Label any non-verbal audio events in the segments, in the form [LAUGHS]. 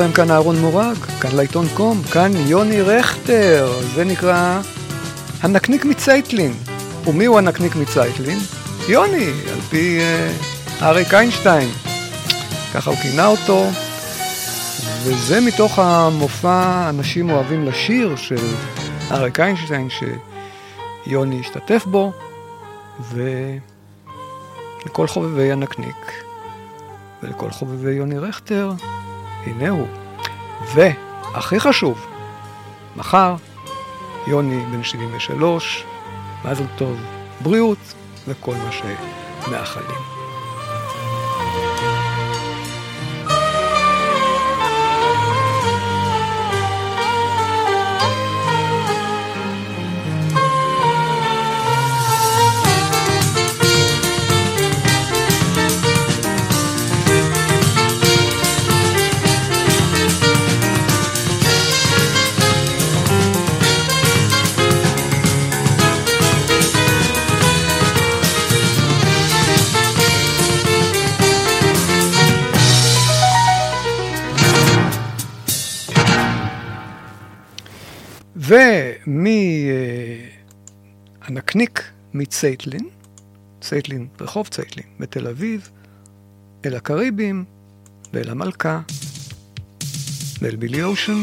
לכם, כאן אהרון מורג, כאן לעיתון קום, כאן יוני רכטר, זה נקרא הנקניק מצייטלין. ומי הוא הנקניק מצייטלין? יוני, על פי uh, אריק איינשטיין, ככה הוא כינה אותו, וזה מתוך המופע אנשים אוהבים לשיר של אריק איינשטיין שיוני השתתף בו, ולכל חובבי הנקניק ולכל חובבי יוני רכטר, הנה הוא. והכי חשוב, מחר יוני בן 73, מזל טוב, בריאות וכל מה שמאחלים. ומהנקניק מצייטלין, צייטלין, רחוב צייטלין בתל אביב, אל הקריבים ואל המלכה ואל בילי אושן.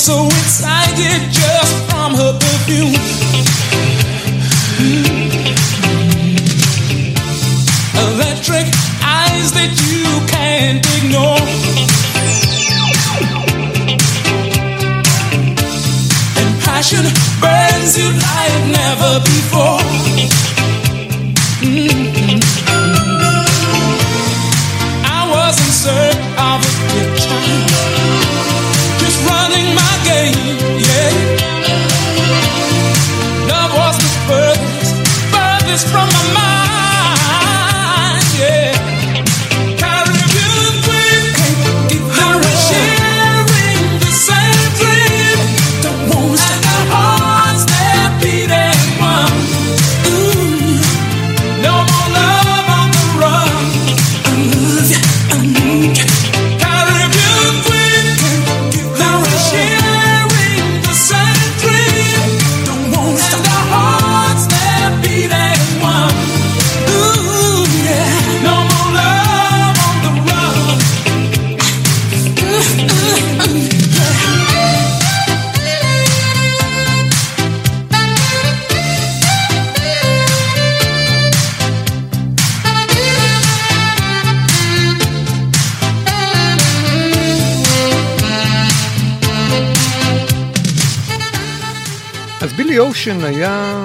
So excited just from her perfume. Electric eyes that you can't ignore. And passion burns you like never before. אושן היה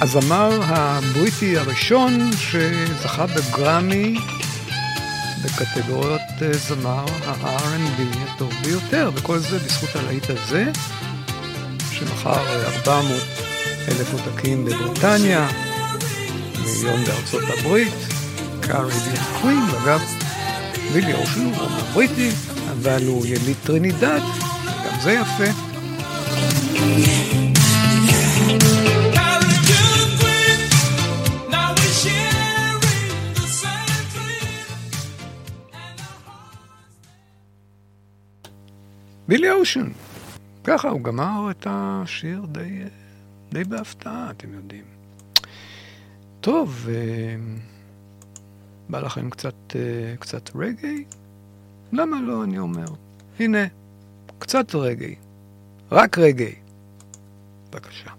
הזמר הבריטי הראשון שזכה בגרמי בקטגוריות אה, זמר ה-R&B הטוב ביותר, וכל זה בזכות הלהיט הזה, שמכר 400 אלף עותקים בבריטניה, מיליון בארצות הברית, Caribbean Queen, ואגב, בילי אושן הוא בריטי, אבל הוא יליד טרינידד, גם זה יפה. בילי אושן. ככה הוא גמר את השיר די, די בהפתעה, אתם יודעים. טוב, אה, בא לכם קצת, אה, קצת רגעי? למה לא, אני אומר. הנה, קצת רגעי. רק רגעי. בבקשה.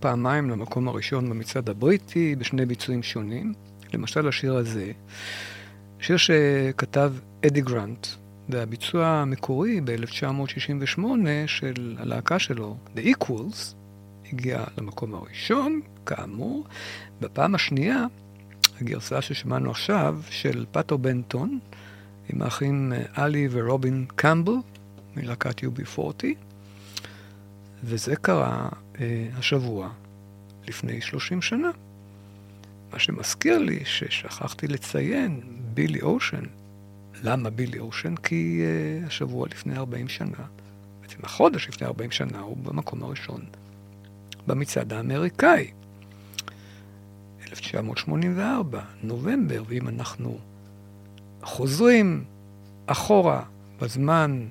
פעמיים למקום הראשון במצעד הבריטי בשני ביצועים שונים. למשל השיר הזה, שיר שכתב אדי גרנט, והביצוע המקורי ב-1968 של הלהקה שלו, The Equals, הגיע למקום הראשון, כאמור. בפעם השנייה, הגרסה ששמענו עכשיו, של פאטו בנטון, עם האחים אה, אלי ורובין קמבל, מלהקת UB40, וזה קרה אה, השבוע לפני 30 שנה. מה שמזכיר לי ששכחתי לציין, בילי אושן. למה בילי אושן? כי אה, השבוע לפני 40 שנה, בעצם החודש לפני 40 שנה, הוא במקום הראשון במצעד האמריקאי. 1984, נובמבר, ואם אנחנו חוזרים אחורה בזמן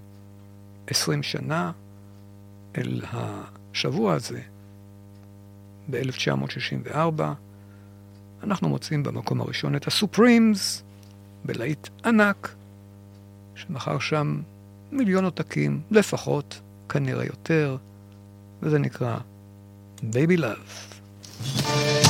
20 שנה אל השבוע הזה, ב-1964, אנחנו מוצאים במקום הראשון את הסופרימס, בלהיט ענק, שמכר שם מיליון עותקים, לפחות, כנראה יותר, וזה נקרא Baby Love.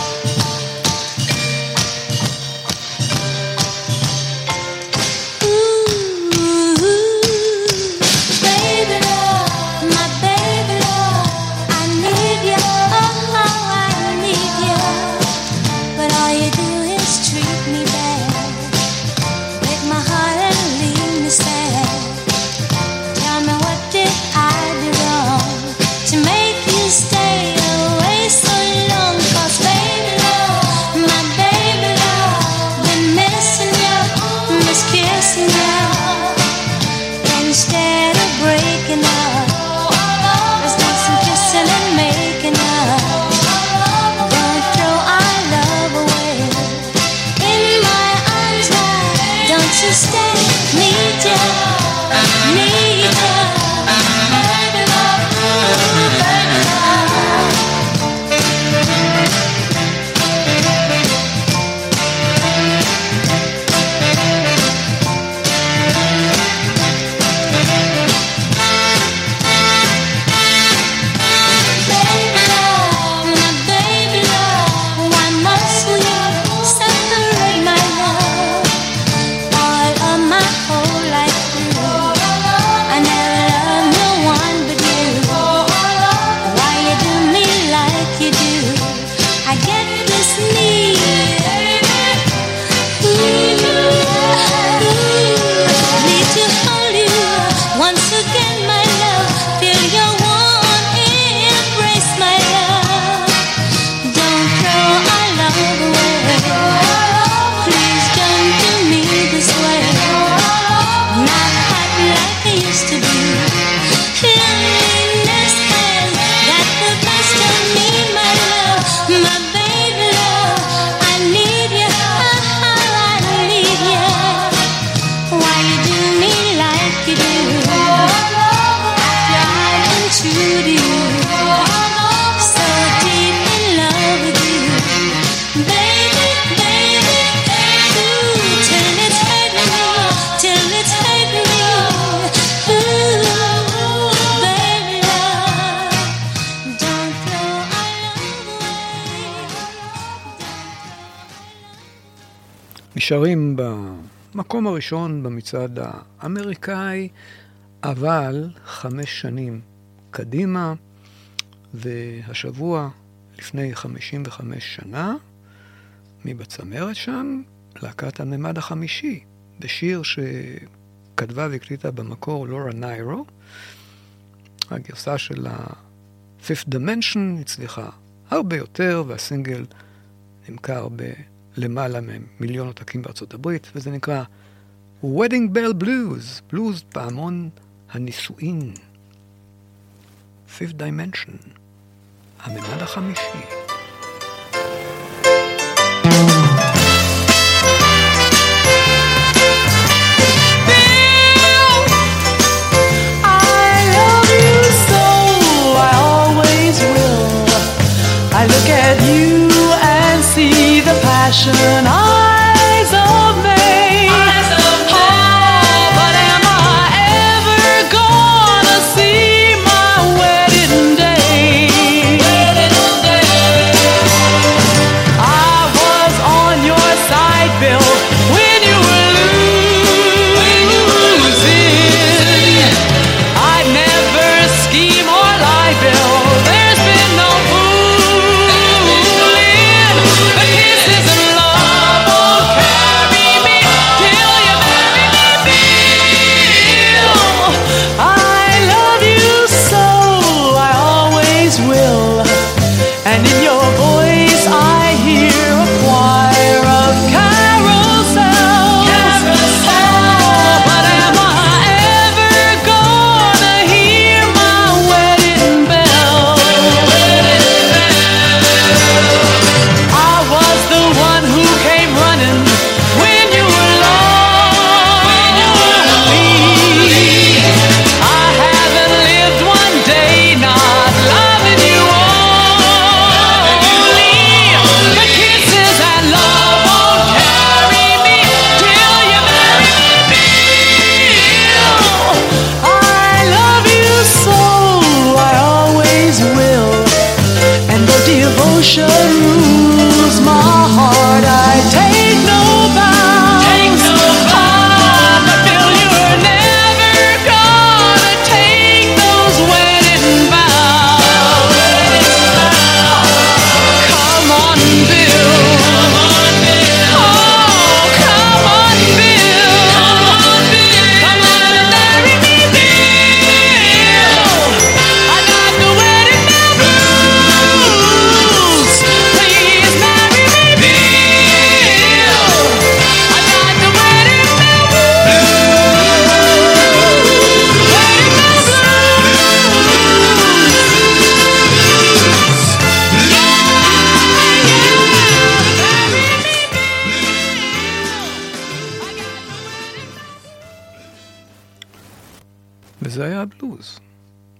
נשארים במקום הראשון במצעד האמריקאי, אבל חמש שנים קדימה, והשבוע, לפני 55 שנה, מי בצמרת שם? להקת הממד החמישי, בשיר שכתבה והקליטה במקור לורה ניירו. הגרסה של ה-Fifth Dimension הצליחה הרבה יותר, והסינגל נמכר בלמעלה ממיליון עותקים בארצות הברית, וזה נקרא Wedding Bell Blues, בלוז פעמון הנישואין. Fifth Dimension, הממד החמישי. I look at you passion I היה הבלוז,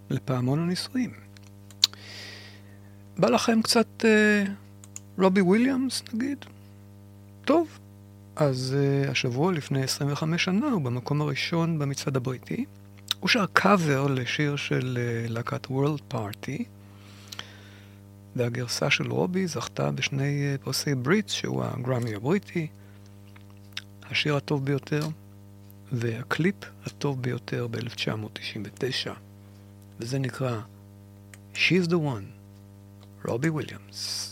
לפעמון הנישואים. בא לכם קצת אה, רובי וויליאמס, נגיד? טוב, אז אה, השבוע לפני 25 שנה הוא במקום הראשון במצעד הבריטי. הוא שר קאבר לשיר של אה, להקת World Party, והגרסה של רובי זכתה בשני אה, פרסי בריטס, שהוא הגרמי הבריטי, השיר הטוב ביותר, והקליפ הטוב ביותר ב-1999, וזה נקרא She's the One, רובי וויליאמס.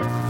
I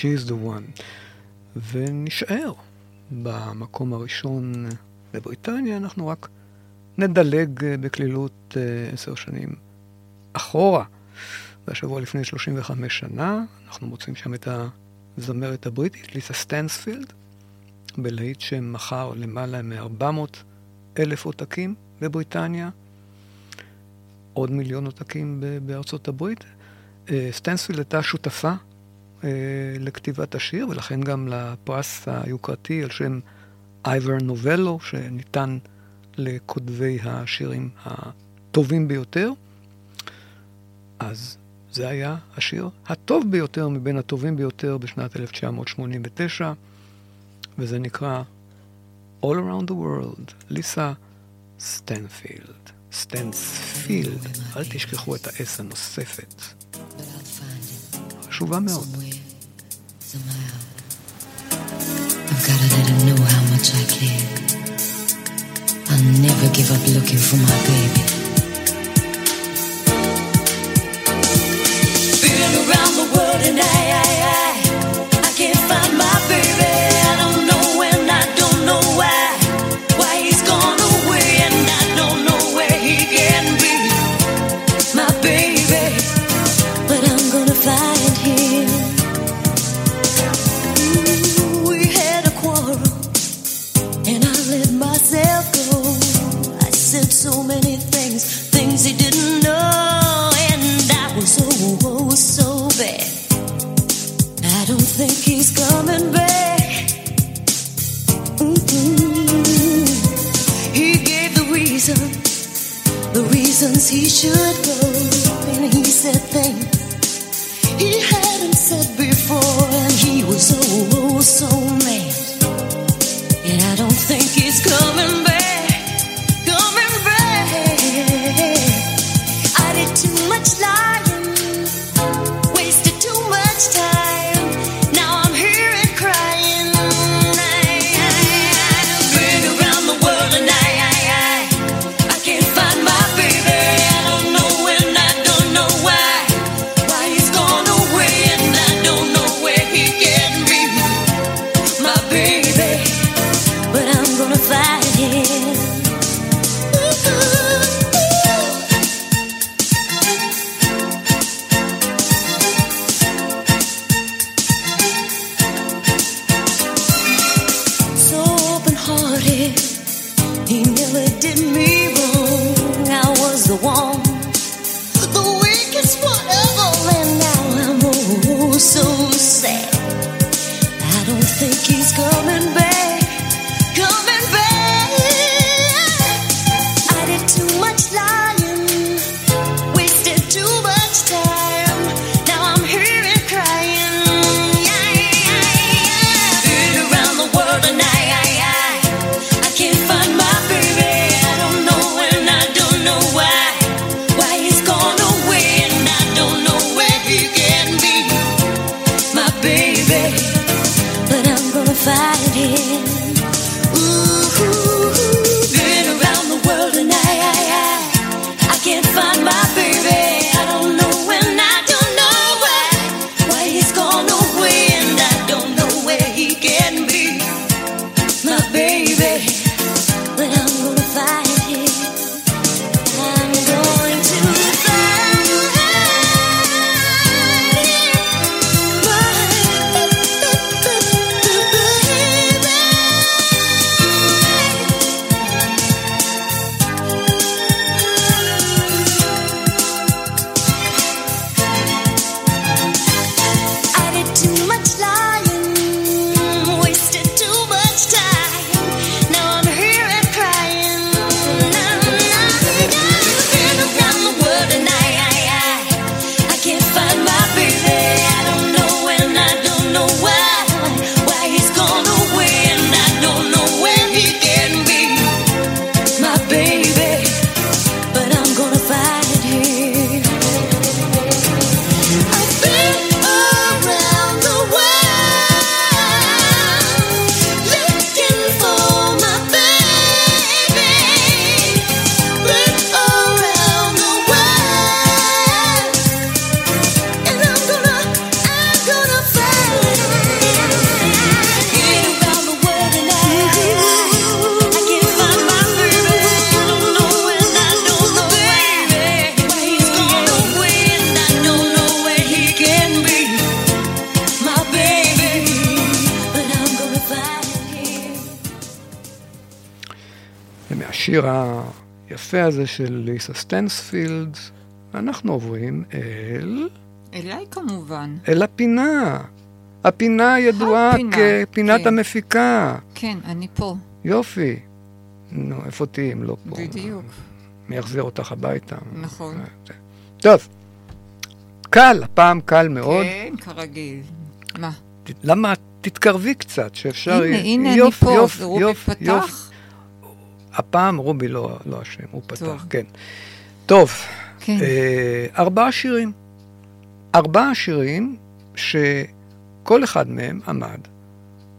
She's the one. ונשאר במקום הראשון בבריטניה, אנחנו רק נדלג אה, בקלילות אה, עשר שנים אחורה. והשבוע לפני 35 שנה, אנחנו מוצאים שם את הזמרת הבריטית, ליסה סטנספילד, בלהיט שמכר למעלה מ-400 אלף עותקים בבריטניה, עוד מיליון עותקים בארצות הברית. אה, סטנספילד הייתה שותפה אה, לכתיבת השיר, ולכן גם לפרס היוקרתי על שם אייבר נובלו, שניתן לכותבי השירים הטובים ביותר. אז זה היה השיר הטוב ביותר מבין הטובים ביותר בשנת 1989, וזה נקרא All Around the World, ליסה סטנפילד. סטנספילד, אל תשכחו את ה-S הנוספת. חשובה מאוד. I've gotta let him know how much I care. I'll never give up looking for my baby. Been around the world and I, I, I, I can't find my baby. Reasons he should go, and he said things he hadn't said before, and he was oh, oh so של ליסה סטנספילד, אנחנו עוברים אל... אליי כמובן. אל הפינה. הפינה הידועה הפינה, כפינת כן. המפיקה. כן, אני פה. יופי. נו, איפה תהיי אם לא פה? בדיוק. מי יחזיר אותך הביתה? נכון. טוב, קל, הפעם קל מאוד. כן, כרגיל. מה? למה? תתקרבי קצת, שאפשר... הנה, הנה אני יופ, פה. יופ, רובי יופ, פתח? יופ. הפעם רובי לא לא אשם, הוא פתח, טוב. כן. טוב, כן. אה, ארבעה שירים. ארבעה שירים שכל אחד מהם עמד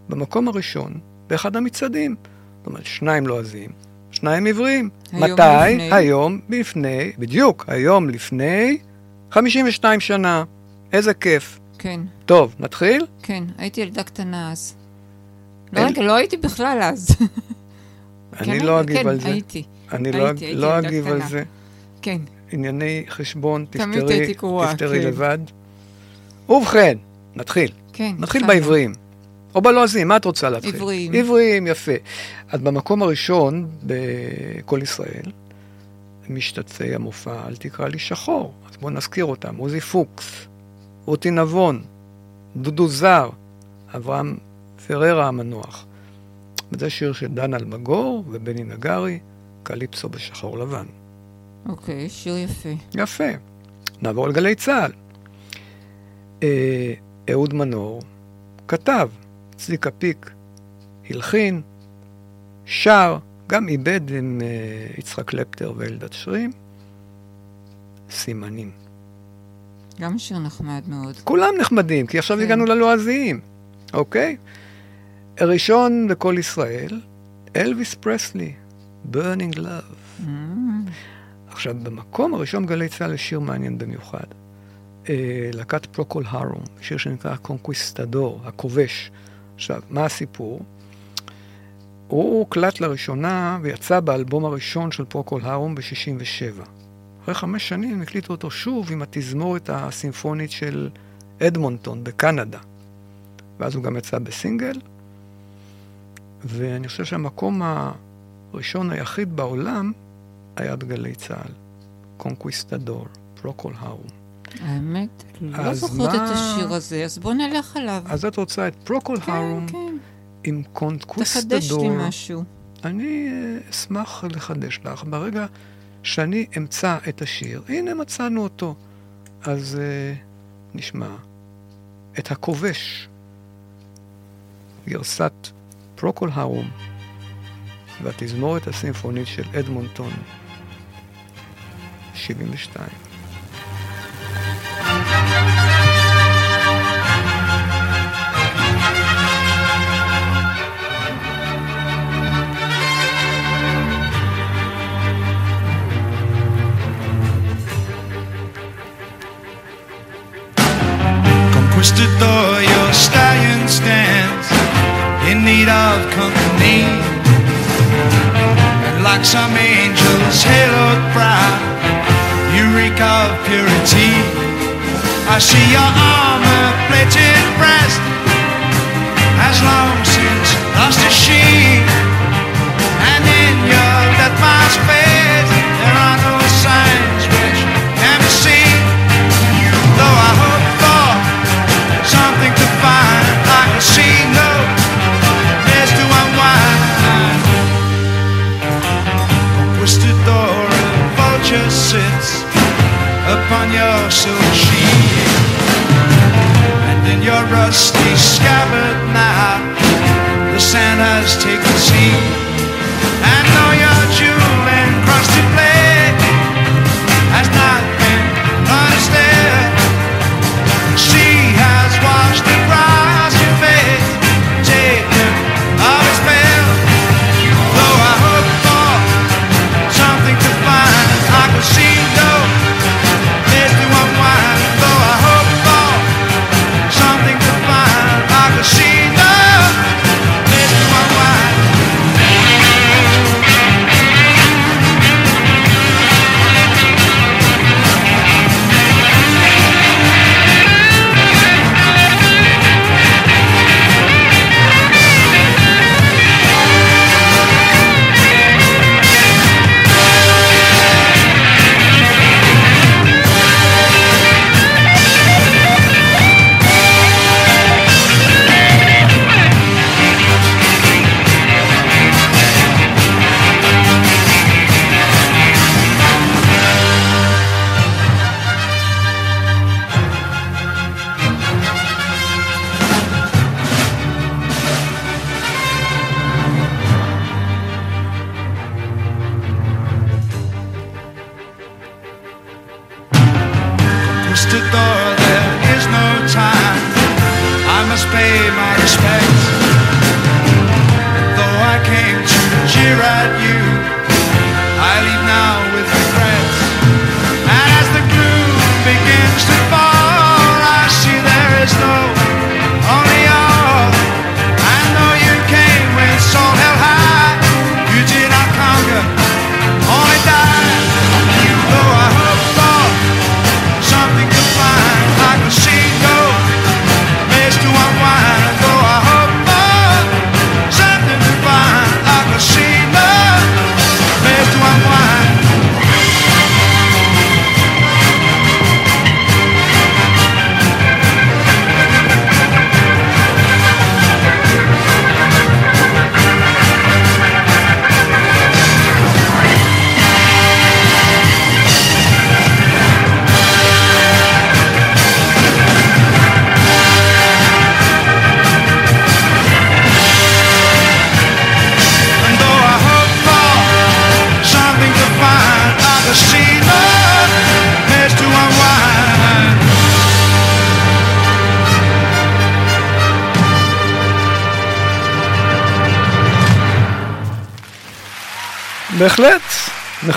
במקום הראשון באחד המצעדים. זאת אומרת, שניים לועזים, שניים עבריים. היום מתי? לפני? היום לפני, בדיוק, היום לפני 52 שנה. איזה כיף. כן, טוב, נתחיל? כן, הייתי ילדה קטנה אז. לא, אין- רגע, לא הייתי בכלל אז. [LAUGHS] אני כן, לא אגיב כן, על זה. הייתי. אני לא לא אגיב על. זה. כן. ענייני חשבון, תפתרי, תפתרי כן. לבד. ובכן, נתחיל. כן, נתחיל. בעבריים. או בלועזים, מה את רוצה להתחיל? עבריים. עבריים, יפה. אז במקום הראשון ב"קול ישראל", משתתפי המופע "אל תקרא לי שחור". אז בואו נזכיר אותם. עוזי פוקס, רותי נבון, דודו זר, אברהם פררה המנוח. וזה שיר של דן אלמגור ובני נגרי, קליפסו בשחור לבן. אוקיי, שיר יפה. יפה. נעבור לגלי צה"ל. אה, אהוד מנור כתב, צביקה פיק הלחין, שר, גם איבד עם אה, יצחק קלפטר ואלדד שרים, סימנים. גם שיר נחמד מאוד. כולם נחמדים, כי עכשיו כן. הגענו ללועזיים, אוקיי? ראשון לכל ישראל, אלוויס פרסלי, Burning Love. Mm, עכשיו, במקום הראשון גלי צה"ל יש שיר מעניין במיוחד. אה, להקת פרוקול הרום, שיר שנקרא Conquistador, הכובש. עכשיו, מה הסיפור? הוא הוקלט לראשונה ויצא באלבום הראשון של פרוקול הרום ב-67. אחרי חמש שנים הקליטו אותו שוב עם התזמורת הסימפונית של אדמונטון בקנדה. ואז הוא גם יצא בסינגל, ואני חושב שהמקום הראשון היחיד בעולם היה בגלי צה"ל. Conquistador, פרוקול הרום. האמת, לא זוכרת את מה- השיר הזה, אז בוא נלך עליו. אז את רוצה את פרוקול הרום כן, עם תחדש Conquistador. לי משהו. אני אה, אשמח לחדש לך. ברגע שאני אמצא את השיר, הנה מצאנו אותו. אז אה, נשמע את הכובש, גרסת פרוקול הרום והתזמורת הסימפונית של אדמונטון, 72. Conquistador, your stallion stands need of company. And like some angels haloed proud, you reek of purity. I see your armor plated breast has long since lost its sheen.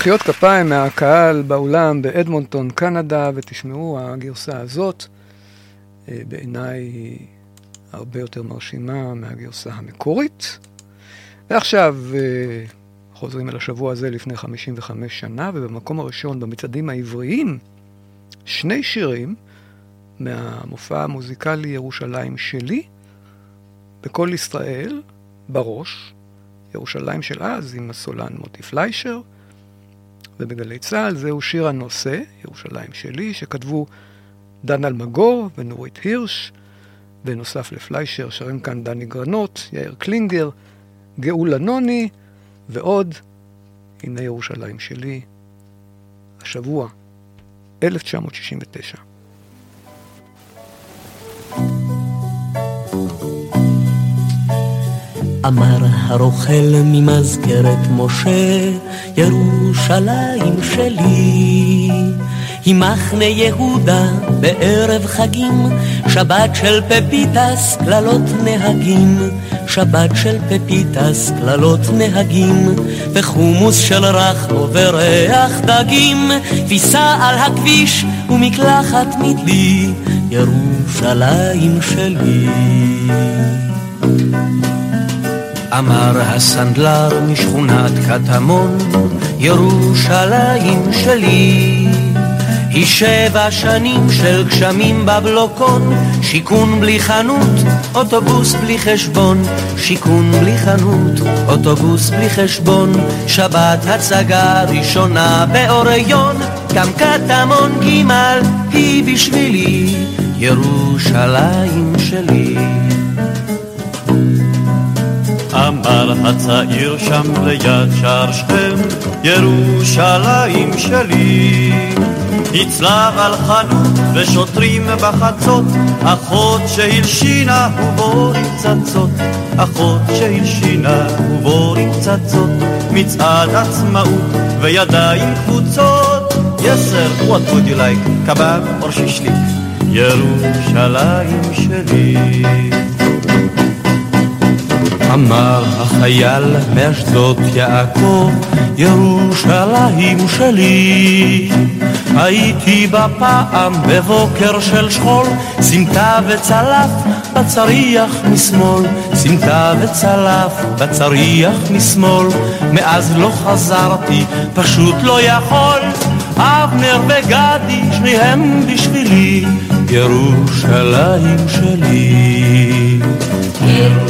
מחיאות כפיים מהקהל באולם באדמונטון, קנדה, ותשמעו, הגרסה הזאת אה, בעיניי היא הרבה יותר מרשימה מהגרסה המקורית. ועכשיו אה, חוזרים אל השבוע הזה לפני 55 שנה, ובמקום הראשון במצעדים העבריים, שני שירים מהמופע המוזיקלי ירושלים שלי, בקול ישראל, בראש, ירושלים של אז עם הסולן מוטי פליישר, ובגלי צה"ל זהו שיר הנושא, ירושלים שלי, שכתבו דן אלמגור ונורית הירש, בנוסף לפליישר שרים כאן דני גרנות, יאיר קלינגר, גאולה נוני ועוד, הנה ירושלים שלי, השבוע, 1969. אמר הרוכל ממזכרת משה, ירושלים שלי. היא מחנה יהודה בערב חגים, שבת של פפיטס, קללות נהגים. שבת של פפיטס, קללות נהגים, וחומוס של רחמו וריח דגים, כביסה על הכביש ומקלחת מדלי, ירושלים שלי. אמר הסנדלר משכונת קטמון, ירושלים שלי. היא שבע שנים של גשמים בבלוקון, שיכון בלי חנות, אוטובוס בלי חשבון, שיכון בלי חנות, אוטובוס בלי חשבון, שבת הצגה ראשונה באוריון, גם קטמון ג' היא בשבילי, ירושלים שלי. אמר הצעיר שם ליד שער שכם, ירושלים שלי. הצלב על חנות ושוטרים בחצות, אחות שהלשינה ובורים פצצות, אחות שהלשינה ובורים פצצות, מצעד עצמאות וידיים קבוצות. Yes sir, what would you like? קבב או שישליק? ירושלים שלי. אמר החייל מאשדות יעקב, ירושלים שלי. הייתי בה פעם בבוקר של שכול, סמטה וצלף בצריח משמאל, סמטה וצלף בצריח משמאל, מאז לא חזרתי, פשוט לא יכול. אבנר וגדי, שניהם בשבילי, ירושלים שלי. ירושלים,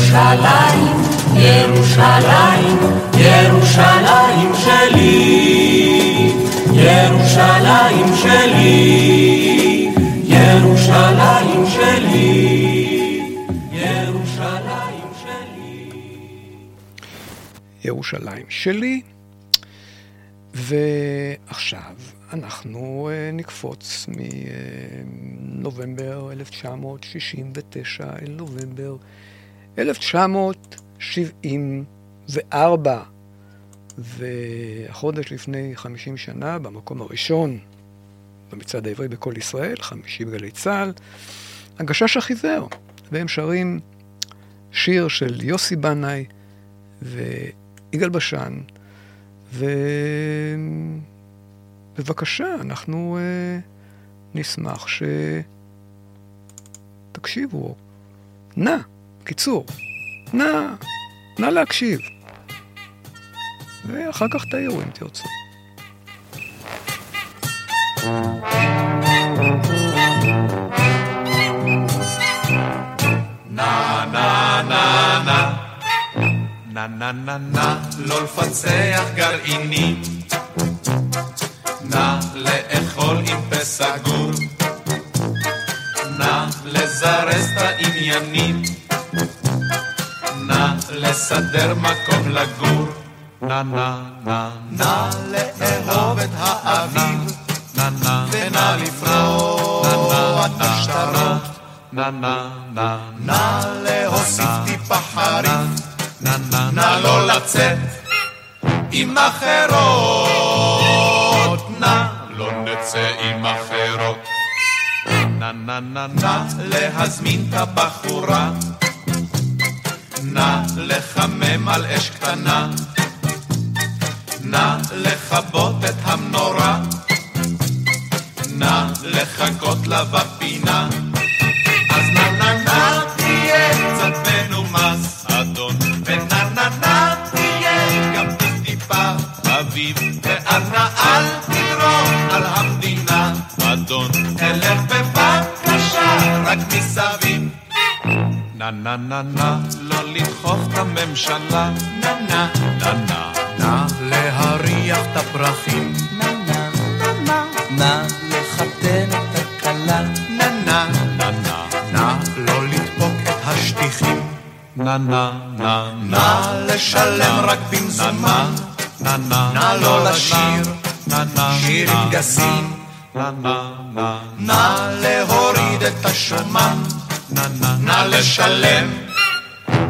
ירושלים, ירושלים שלי, ירושלים שלי, ירושלים שלי, ירושלים שלי. ירושלים שלי. ועכשיו אנחנו אה, נקפוץ מנובמבר 1969 אל נובמבר 1974. והחודש לפני 50 שנה, במקום הראשון במצעד העברי בקול ישראל, חמישי בגלי צה"ל, הגשש החיוור, והם שרים שיר של יוסי בנאי ויגאל בשן, ובבקשה, אנחנו uh, נשמח שתקשיבו. נא, קיצור, נא, נא להקשיב. ואחר כך תעירו אם תרצו. נה נה נה נה לא לפצח גרעינים נא לאכול עם פה סגור נא לזרז את העניינים לסדר מקום לגור. נא נא נא נא לאהוב את האביב. נא נא ונא לפרוח את השטרות. נא נא נא נא להוסיף טיפה חריף. נא נא נה לא לצאת עם אחרות. נא לא נצא עם אחרות. נא נא נא נא להזמין את הבחורה. נא לחמם על אש קטנה. נא לכבות את המנורה, נא לחכות לה בפינה. אז נא נא נא תהיה קצת מנומס, אדון, ונא נא נא תהיה גם טיפה אביב, נה נה נה נה, לא לדחוף את הממשלה. נה נה נה נה נה, להריח את הפרחים. נה נה נה נה נה, לחתן את הכלה. נה נה נה נה נה, לא לדפוק את השטיחים. נה נה נה נה, לשלם רק במזומן. נה נה נה, לא לשיר. נה נה שירים גסים. נה נה נה נה, להוריד את השומן. נא נא נא לשלם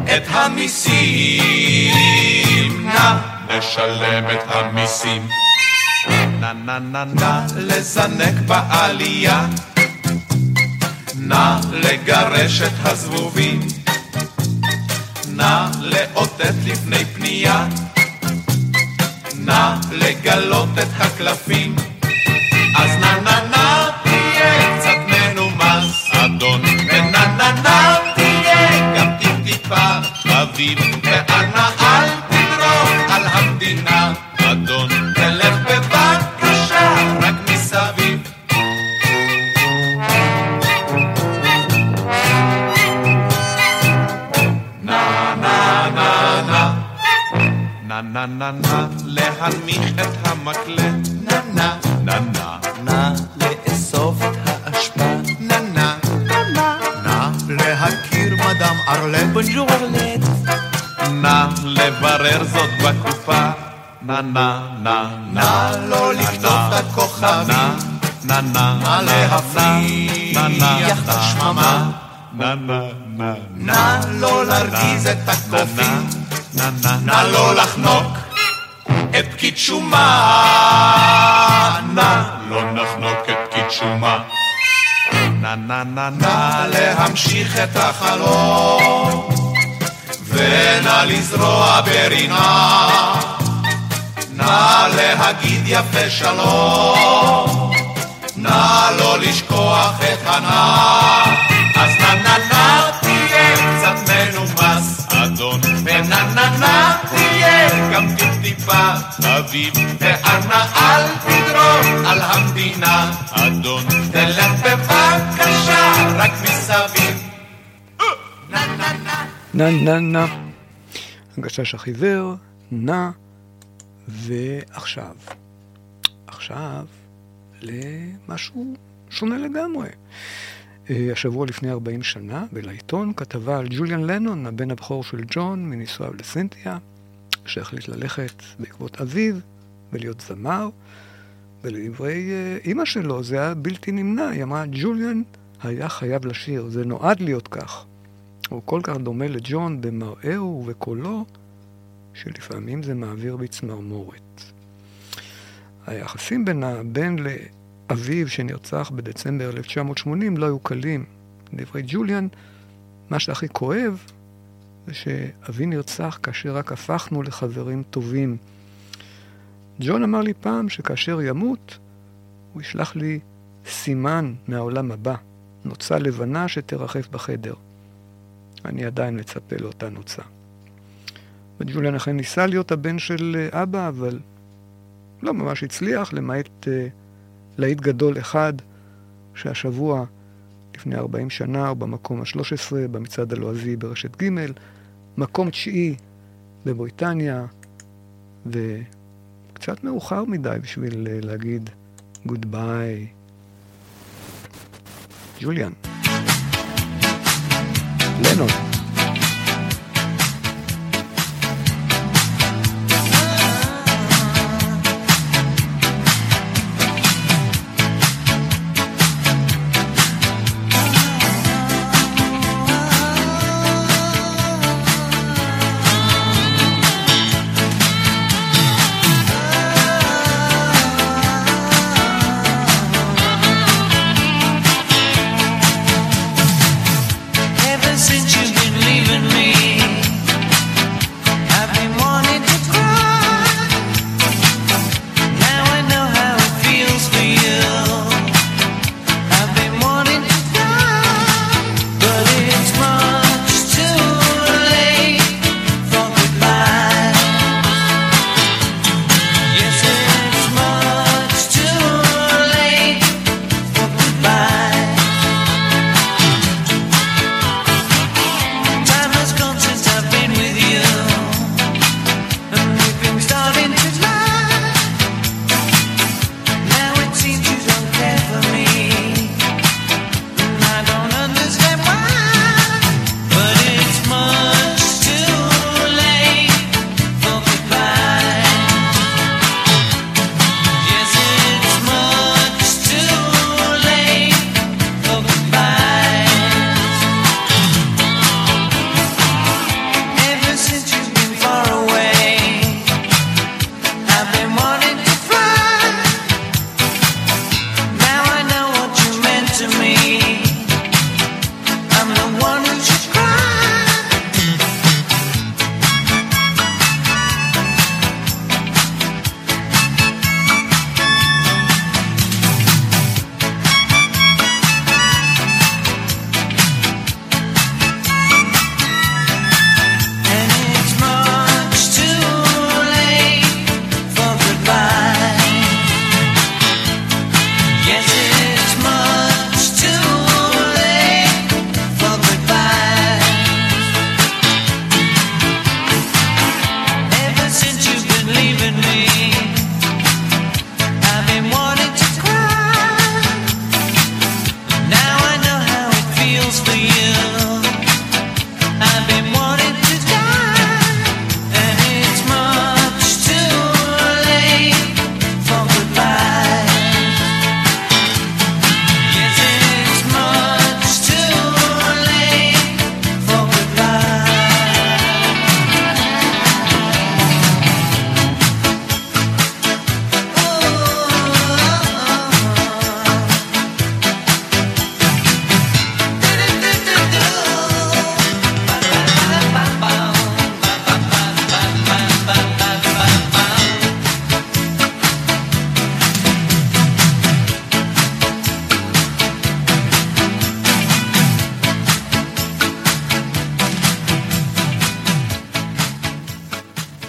את המיסים, נא לשלם את המיסים. נא נא נא נא לזנק בעלייה, נא לגרש את הזבובים, נא לאותת לפני פנייה, נא לגלות את הקלפים. נא תהיה גם טיפ-טיפה אביב, ואנא אל תדרוך על המדינה, אדון, תלך בבקשה רק מסביב. נא נא נא נא נא נא נא נא להנמיך את המקלט. נא נא נא נא נא ארלט בונז'ור ארלט נא לברר זאת בקופה נא נא נא נא לא לכתוב את הכוכבים נא נא נא להפריח את השממה נא נא נא נא לא להרגיז את הקופים נא לא לחנוק את פקיד שומה נא לא נחנוק את פקיד שומה נא נא נא נא להמשיך את החלום ונא לזרוע ברינה. נא להגיד יפה שלום נא לא לשכוח את הנא אז נא נא נא תהיה קצת מנומס אדון. נא נא תהיה גם טיפ-טיפה אביב ואנא אל תדרוך על המדינה אדון תלך בבקשה רק מסביב נה נה נה. הגשש החיוור, נע, ועכשיו. עכשיו למשהו שונה לגמרי. אה, השבוע לפני 40 שנה, ולעיתון, כתבה על ג'וליאן לנון, הבן הבכור של ג'ון, מנישואיו לסינתיה, שהחליט ללכת בעקבות אביו ולהיות זמר, ולדברי אה, אימא שלו זה היה בלתי נמנע, היא אמרה, ג'וליאן היה חייב לשיר, זה נועד להיות כך. הוא כל כך דומה לג'ון במראהו ובקולו, שלפעמים זה מעביר בי צמרמורת. היחסים בין הבן לאביו שנרצח בדצמבר 1980 לא היו קלים. לדברי ג'וליאן, מה שהכי כואב שאבי נרצח כאשר רק הפכנו לחברים טובים. ג'ון אמר לי פעם שכאשר ימות, הוא ישלח לי סימן מהעולם הבא, נוצה לבנה שתרחף בחדר. אני עדיין מצפה לאותה נוצה. וג'וליאן אכן ניסה להיות הבן של אה, אבא, אבל לא ממש הצליח, למעט uh, להיט גדול אחד, שהשבוע, לפני 40 שנה, הוא במקום ה-13 במצעד הלועזי ברשת ג', מקום תשיעי בבריטניה, וקצת מאוחר מדי בשביל uh, להגיד גוד ביי. ג'וליאן. לנון.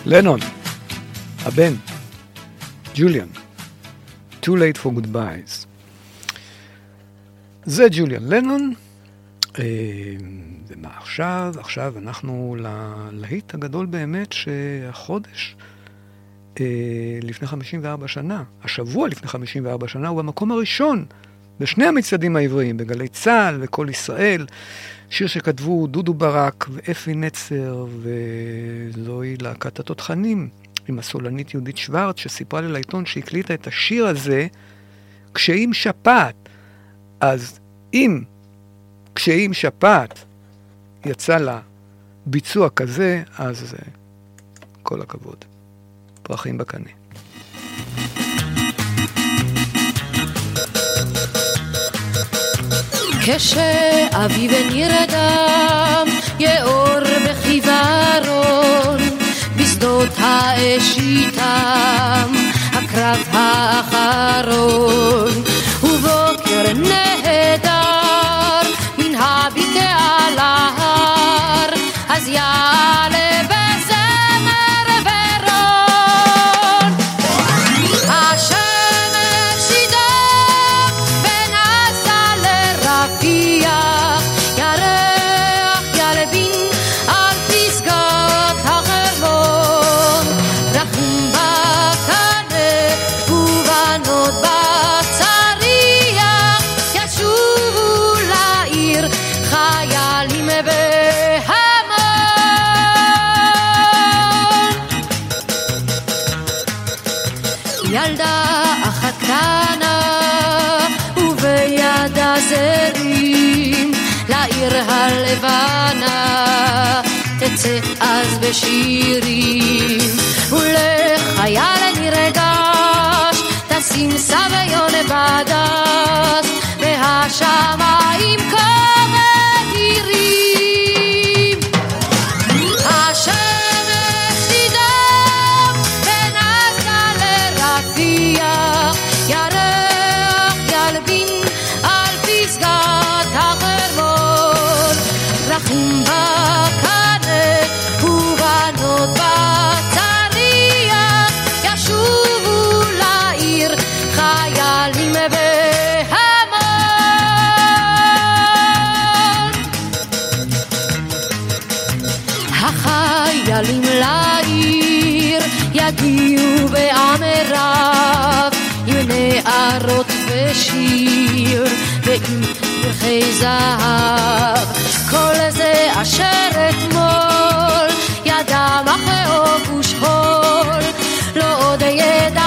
לנון, הבן, ג'וליאן, Too late for goodbyes. זה ג'וליאן לנון, אה, ומה עכשיו? עכשיו אנחנו ללהיט הגדול באמת שהחודש אה, לפני 54 שנה, השבוע לפני 54 שנה, הוא במקום הראשון בשני המצעדים העבריים, בגלי צה"ל וקול ישראל, שיר שכתבו דודו ברק ואפי נצר וזוהי להקת התותחנים, עם הסולנית יהודית שוורץ, שסיפרה לי לעיתון שהקליטה את השיר הזה כשהיא עם שפעת. אז אם כשהיא עם שפעת יצא לה ביצוע כזה, אז uh, כל הכבוד. פרחים בקנה. כשאביב נרדם, יאור בחיוורון, בשדות האש איתם, הקרב האחרון, ובוקר נהדר, אז יגיעו בעמרב עם נערות ושיר ועם פרחי זהב. כל זה אשר אתמול ידע מחאוב ושכול לא עוד ידע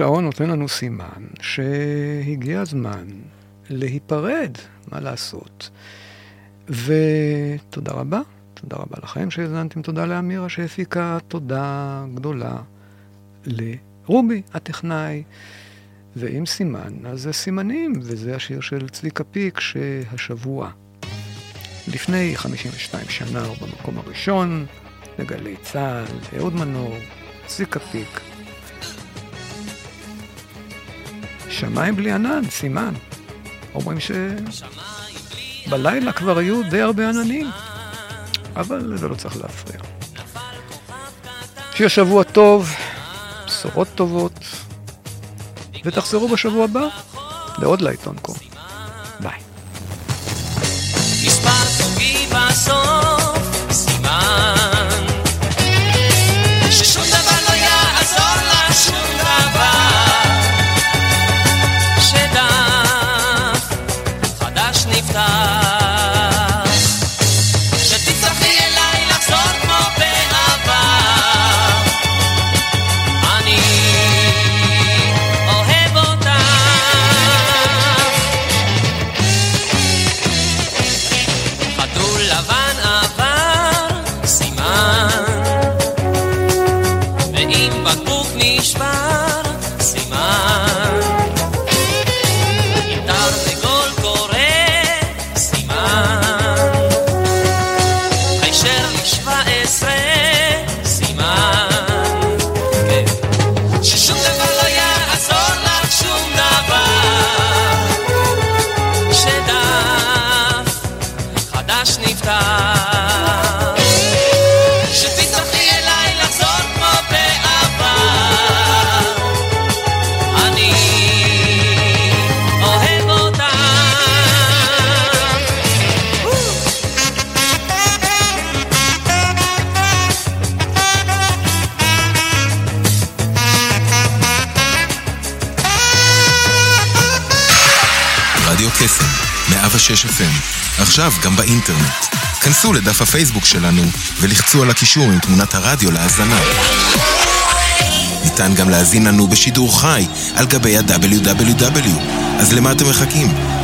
והשעון נותן לנו סימן שהגיע הזמן להיפרד, מה לעשות. ותודה רבה, תודה רבה לכם שהאזנתם, תודה לאמירה שהפיקה, תודה גדולה לרובי הטכנאי, ואם סימן, אז זה סימנים, וזה השיר של צביקה פיק שהשבוע, לפני 52 שנה, הוא במקום הראשון, לגלי צה"ל, אהוד מנור, צביקה פיק. שמיים בלי ענן, סימן. אומרים שבלילה כבר היו די הרבה עננים, אבל זה לא צריך להפריע. שיהיה שבוע טוב, בשורות טובות, ותחזרו בשבוע הבא לעוד לעיתון קום. ביי. עכשיו גם באינטרנט. כנסו לדף הפייסבוק שלנו ולחצו על הקישור עם תמונת הרדיו להאזנה. ניתן גם להזין לנו בשידור חי על גבי ה-WW. אז למה אתם מחכים?